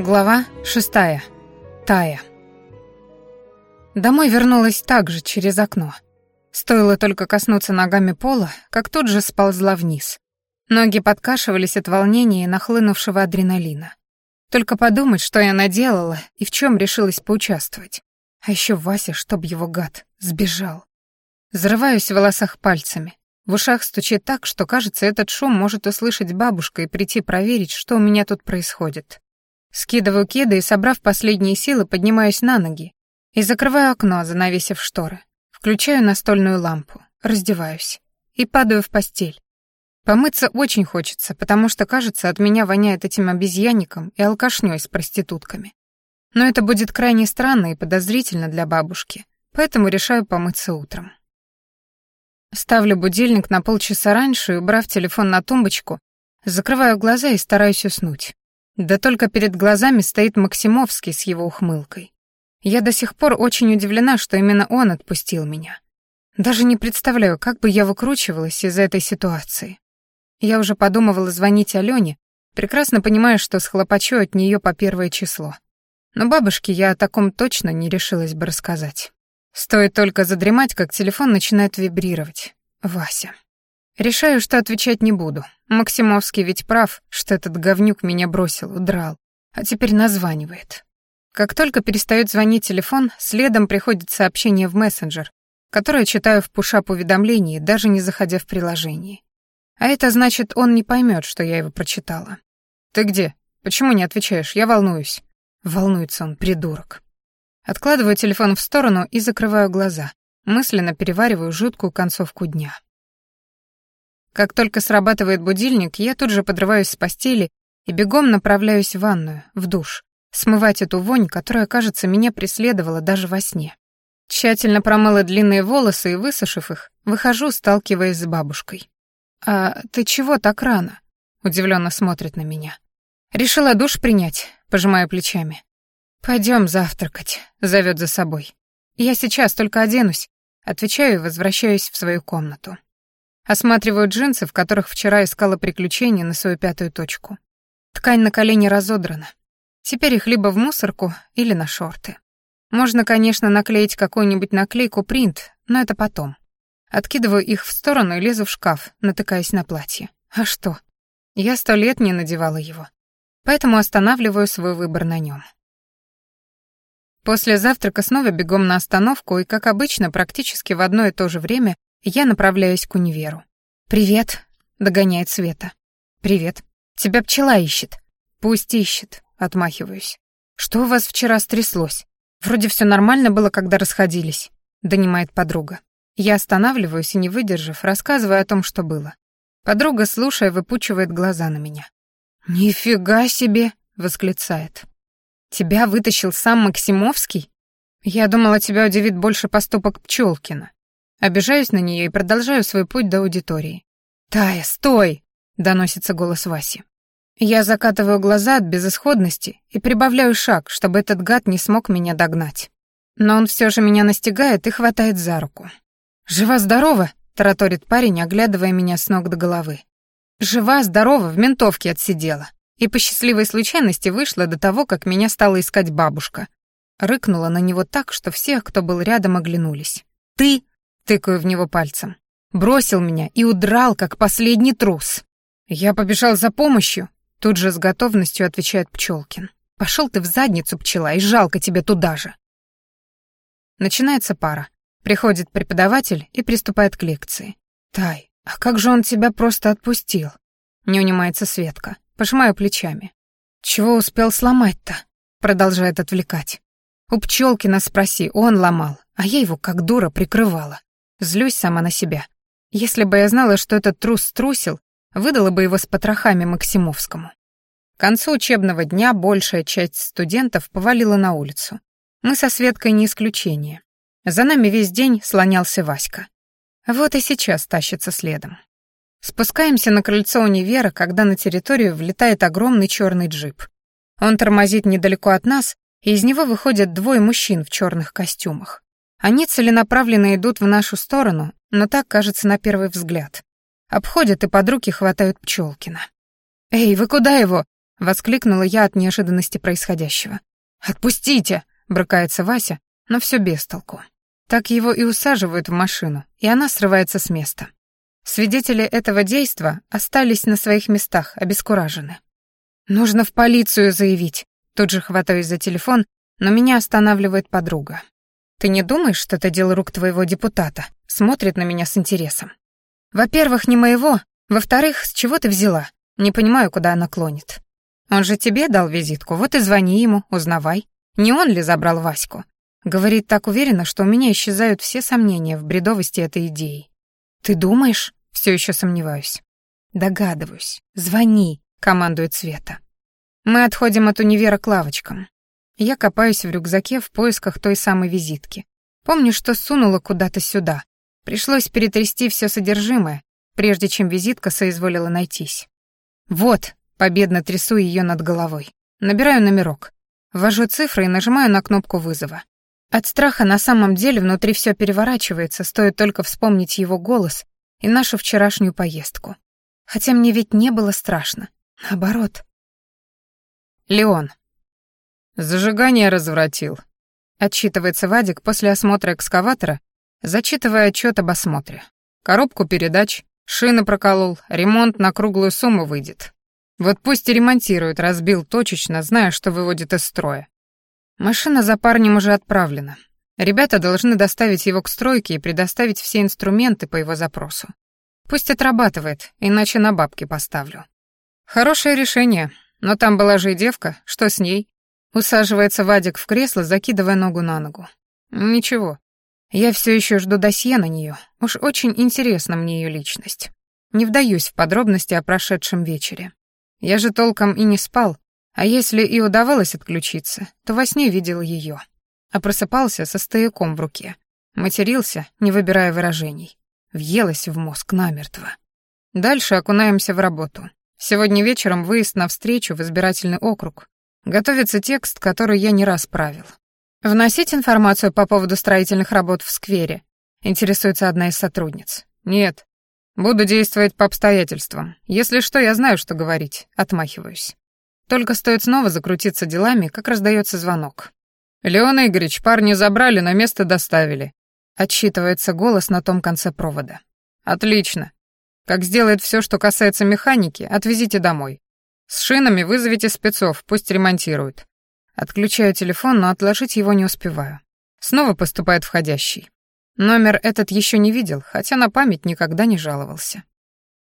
Глава шестая. Тая. Домой вернулась также через окно. Стоило только коснуться ногами пола, как тут же сползла вниз. Ноги подкашивались от волнения и нахлынувшего адреналина. Только подумать, что я наделала и в чем решилась поучаствовать. А еще Вася, чтоб его гад, сбежал. Взрываюсь в волосах пальцами. В ушах стучит так, что, кажется, этот шум может услышать бабушка и прийти проверить, что у меня тут происходит. Скидываю кеды и, собрав последние силы, поднимаюсь на ноги и закрываю окно, занавесив шторы. Включаю настольную лампу, раздеваюсь и падаю в постель. Помыться очень хочется, потому что, кажется, от меня воняет этим обезьянником и алкашнёй с проститутками. Но это будет крайне странно и подозрительно для бабушки, поэтому решаю помыться утром. Ставлю будильник на полчаса раньше и, убрав телефон на тумбочку, закрываю глаза и стараюсь уснуть. Да только перед глазами стоит Максимовский с его ухмылкой. Я до сих пор очень удивлена, что именно он отпустил меня. Даже не представляю, как бы я выкручивалась из этой ситуации. Я уже подумывала звонить Алёне, прекрасно понимая, что схлопочу от неё по первое число. Но бабушке я о таком точно не решилась бы рассказать. Стоит только задремать, как телефон начинает вибрировать. Вася. Решаю, что отвечать не буду. Максимовский ведь прав, что этот говнюк меня бросил, удрал. А теперь названивает. Как только перестает звонить телефон, следом приходит сообщение в мессенджер, которое читаю в пушап уведомлений, даже не заходя в приложение. А это значит, он не поймет, что я его прочитала. «Ты где? Почему не отвечаешь? Я волнуюсь». Волнуется он, придурок. Откладываю телефон в сторону и закрываю глаза. Мысленно перевариваю жуткую концовку дня. Как только срабатывает будильник, я тут же подрываюсь с постели и бегом направляюсь в ванную, в душ, смывать эту вонь, которая, кажется, меня преследовала даже во сне. Тщательно промыла длинные волосы и, высушив их, выхожу, сталкиваясь с бабушкой. «А ты чего так рано?» — удивленно смотрит на меня. «Решила душ принять», — пожимаю плечами. Пойдем завтракать», — зовет за собой. «Я сейчас только оденусь», — отвечаю и возвращаюсь в свою комнату. Осматриваю джинсы, в которых вчера искала приключения на свою пятую точку. Ткань на колени разодрана. Теперь их либо в мусорку или на шорты. Можно, конечно, наклеить какую-нибудь наклейку принт, но это потом. Откидываю их в сторону и лезу в шкаф, натыкаясь на платье. А что? Я сто лет не надевала его. Поэтому останавливаю свой выбор на нем. После завтрака снова бегом на остановку, и, как обычно, практически в одно и то же время я направляюсь к универу. «Привет», — догоняет Света. «Привет. Тебя пчела ищет». «Пусть ищет», — отмахиваюсь. «Что у вас вчера стряслось? Вроде все нормально было, когда расходились», — донимает подруга. Я останавливаюсь и, не выдержав, рассказываю о том, что было. Подруга, слушая, выпучивает глаза на меня. «Нифига себе!» — восклицает. Тебя вытащил сам Максимовский? Я думала, тебя удивит больше поступок Пчелкина. Обижаюсь на нее и продолжаю свой путь до аудитории. «Тая, стой!» — доносится голос Васи. Я закатываю глаза от безысходности и прибавляю шаг, чтобы этот гад не смог меня догнать. Но он все же меня настигает и хватает за руку. «Жива-здорова!» — тараторит парень, оглядывая меня с ног до головы. «Жива-здорова, в ментовке отсидела и по счастливой случайности вышла до того, как меня стала искать бабушка. Рыкнула на него так, что все, кто был рядом, оглянулись. «Ты!» — тыкаю в него пальцем. «Бросил меня и удрал, как последний трус!» «Я побежал за помощью!» — тут же с готовностью отвечает Пчелкин. «Пошел ты в задницу, пчела, и жалко тебе туда же!» Начинается пара. Приходит преподаватель и приступает к лекции. «Тай, а как же он тебя просто отпустил?» Не унимается Светка. Пожимаю плечами. «Чего успел сломать-то?» Продолжает отвлекать. «У Пчелкина спроси, он ломал, а я его как дура прикрывала. Злюсь сама на себя. Если бы я знала, что этот трус струсил, выдала бы его с потрохами Максимовскому». К концу учебного дня большая часть студентов повалила на улицу. Мы со Светкой не исключение. За нами весь день слонялся Васька. Вот и сейчас тащится следом. Спускаемся на крыльцо универа, когда на территорию влетает огромный черный джип. Он тормозит недалеко от нас, и из него выходят двое мужчин в черных костюмах. Они целенаправленно идут в нашу сторону, но так кажется на первый взгляд. Обходят и под руки хватают Пчелкина. «Эй, вы куда его?» — Воскликнула я от неожиданности происходящего. «Отпустите!» — брыкается Вася, но все без толку. Так его и усаживают в машину, и она срывается с места. Свидетели этого действа остались на своих местах, обескуражены. «Нужно в полицию заявить», Тут же хватаюсь за телефон, но меня останавливает подруга. «Ты не думаешь, что это дело рук твоего депутата?» Смотрит на меня с интересом. «Во-первых, не моего. Во-вторых, с чего ты взяла? Не понимаю, куда она клонит. Он же тебе дал визитку, вот и звони ему, узнавай. Не он ли забрал Ваську?» Говорит так уверенно, что у меня исчезают все сомнения в бредовости этой идеи. «Ты думаешь?» Все еще сомневаюсь. «Догадываюсь. Звони», — командует Света. Мы отходим от универа к лавочкам. Я копаюсь в рюкзаке в поисках той самой визитки. Помню, что сунула куда-то сюда. Пришлось перетрясти все содержимое, прежде чем визитка соизволила найтись. Вот, победно трясу ее над головой. Набираю номерок. Ввожу цифры и нажимаю на кнопку вызова. От страха на самом деле внутри все переворачивается, стоит только вспомнить его голос и нашу вчерашнюю поездку. Хотя мне ведь не было страшно. Наоборот. Леон. Зажигание развратил. Отчитывается Вадик после осмотра экскаватора, зачитывая отчет об осмотре. Коробку передач, шины проколол, ремонт на круглую сумму выйдет. Вот пусть и ремонтирует, разбил точечно, зная, что выводит из строя. Машина за парнем уже отправлена. Ребята должны доставить его к стройке и предоставить все инструменты по его запросу. Пусть отрабатывает, иначе на бабки поставлю. Хорошее решение, но там была же и девка, что с ней? Усаживается Вадик в кресло, закидывая ногу на ногу. Ничего. Я все еще жду досье на нее. Уж очень интересна мне ее личность. Не вдаюсь в подробности о прошедшем вечере. Я же толком и не спал, а если и удавалось отключиться, то во сне видел ее. А просыпался со стояком в руке. Матерился, не выбирая выражений. Въелась в мозг намертво. Дальше окунаемся в работу. Сегодня вечером выезд на встречу в избирательный округ. Готовится текст, который я не раз правил. Вносить информацию по поводу строительных работ в сквере, интересуется одна из сотрудниц. Нет. Буду действовать по обстоятельствам. Если что, я знаю, что говорить. Отмахиваюсь. Только стоит снова закрутиться делами, как раздается звонок. «Леон Игоревич, парни забрали, на место доставили», — отсчитывается голос на том конце провода. «Отлично. Как сделает все, что касается механики, отвезите домой. С шинами вызовите спецов, пусть ремонтируют. Отключаю телефон, но отложить его не успеваю. Снова поступает входящий. Номер этот еще не видел, хотя на память никогда не жаловался.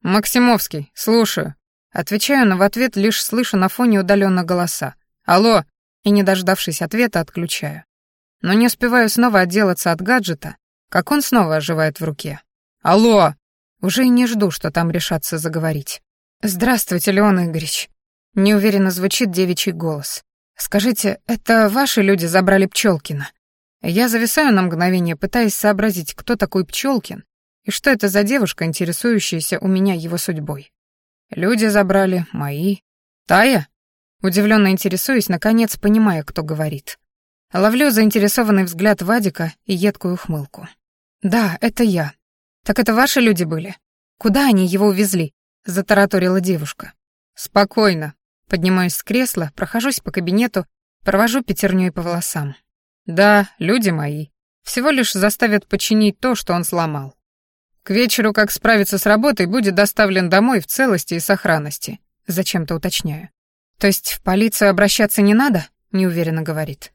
«Максимовский, слушаю». Отвечаю, но в ответ лишь слышу на фоне удаленно голоса. «Алло!» И, не дождавшись ответа, отключаю. Но не успеваю снова отделаться от гаджета, как он снова оживает в руке. «Алло!» Уже и не жду, что там решатся заговорить. «Здравствуйте, Леон Игоревич». Неуверенно звучит девичий голос. «Скажите, это ваши люди забрали Пчелкина?» Я зависаю на мгновение, пытаясь сообразить, кто такой Пчелкин и что это за девушка, интересующаяся у меня его судьбой. Люди забрали, мои. Тая? Удивленно интересуюсь, наконец понимая, кто говорит. Ловлю заинтересованный взгляд Вадика и едкую ухмылку. «Да, это я. «Так это ваши люди были? Куда они его увезли?» — затараторила девушка. «Спокойно». Поднимаюсь с кресла, прохожусь по кабинету, провожу пятерней по волосам. «Да, люди мои. Всего лишь заставят починить то, что он сломал. К вечеру, как справиться с работой, будет доставлен домой в целости и сохранности. Зачем-то уточняю. То есть в полицию обращаться не надо? Неуверенно говорит.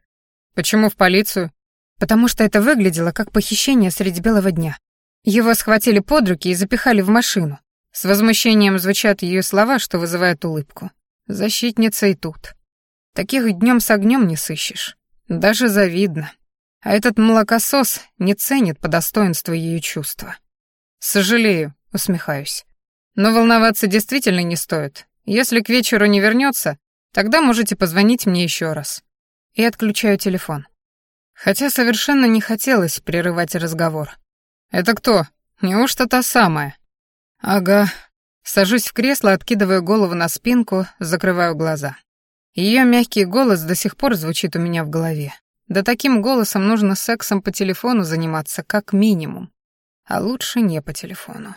Почему в полицию? Потому что это выглядело как похищение средь белого дня. Его схватили под руки и запихали в машину. С возмущением звучат ее слова, что вызывает улыбку. Защитница и тут. Таких днем с огнем не сыщешь. Даже завидно. А этот молокосос не ценит по достоинству ее чувства. «Сожалею», — усмехаюсь. «Но волноваться действительно не стоит. Если к вечеру не вернется, тогда можете позвонить мне еще раз». И отключаю телефон. Хотя совершенно не хотелось прерывать разговор. «Это кто? Неужто та самая?» «Ага». Сажусь в кресло, откидываю голову на спинку, закрываю глаза. Ее мягкий голос до сих пор звучит у меня в голове. Да таким голосом нужно сексом по телефону заниматься, как минимум. А лучше не по телефону.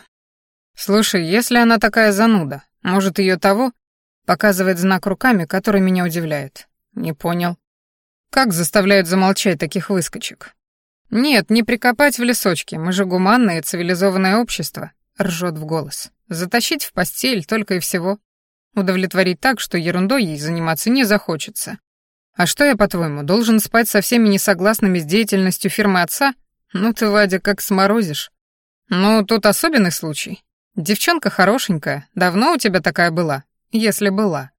«Слушай, если она такая зануда, может, ее того?» Показывает знак руками, который меня удивляет. Не понял. Как заставляют замолчать таких выскочек? Нет, не прикопать в лесочке, мы же гуманное и цивилизованное общество, ржет в голос. Затащить в постель только и всего. Удовлетворить так, что ерундой ей заниматься не захочется. А что я, по-твоему, должен спать со всеми несогласными с деятельностью фирмы отца? Ну ты, Вадя, как сморозишь. Ну, тут особенный случай. Девчонка хорошенькая, давно у тебя такая была? Если была.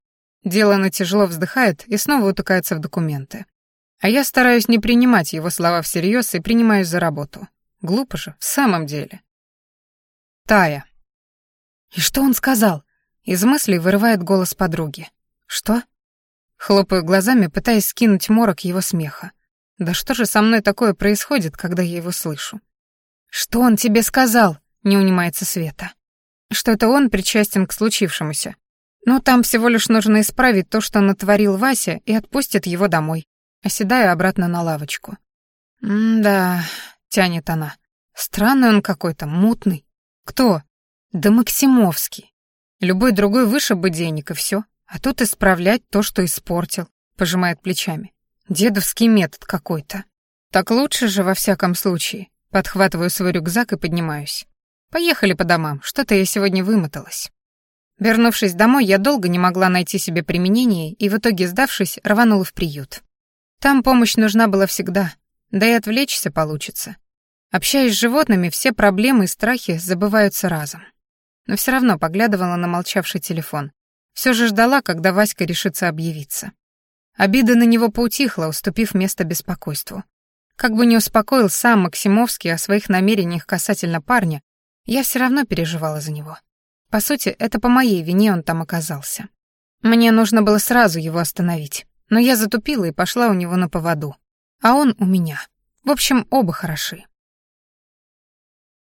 Делана тяжело вздыхает и снова утыкается в документы. А я стараюсь не принимать его слова всерьез и принимаюсь за работу. Глупо же, в самом деле. Тая. И что он сказал? Из мыслей вырывает голос подруги. Что? Хлопаю глазами, пытаясь скинуть морок его смеха. Да что же со мной такое происходит, когда я его слышу? Что он тебе сказал? Не унимается Света. Что это он причастен к случившемуся. Но там всего лишь нужно исправить то, что натворил Вася, и отпустит его домой. Оседаю обратно на лавочку. «М-да», — тянет она. «Странный он какой-то, мутный». «Кто?» «Да Максимовский. Любой другой выше бы денег, и все. А тут исправлять то, что испортил», — пожимает плечами. «Дедовский метод какой-то». «Так лучше же, во всяком случае». Подхватываю свой рюкзак и поднимаюсь. «Поехали по домам, что-то я сегодня вымоталась». Вернувшись домой, я долго не могла найти себе применение и в итоге, сдавшись, рванула в приют. Там помощь нужна была всегда, да и отвлечься получится. Общаясь с животными, все проблемы и страхи забываются разом. Но все равно поглядывала на молчавший телефон. Все же ждала, когда Васька решится объявиться. Обида на него поутихла, уступив место беспокойству. Как бы не успокоил сам Максимовский о своих намерениях касательно парня, я все равно переживала за него. По сути, это по моей вине он там оказался. Мне нужно было сразу его остановить, но я затупила и пошла у него на поводу. А он у меня. В общем, оба хороши.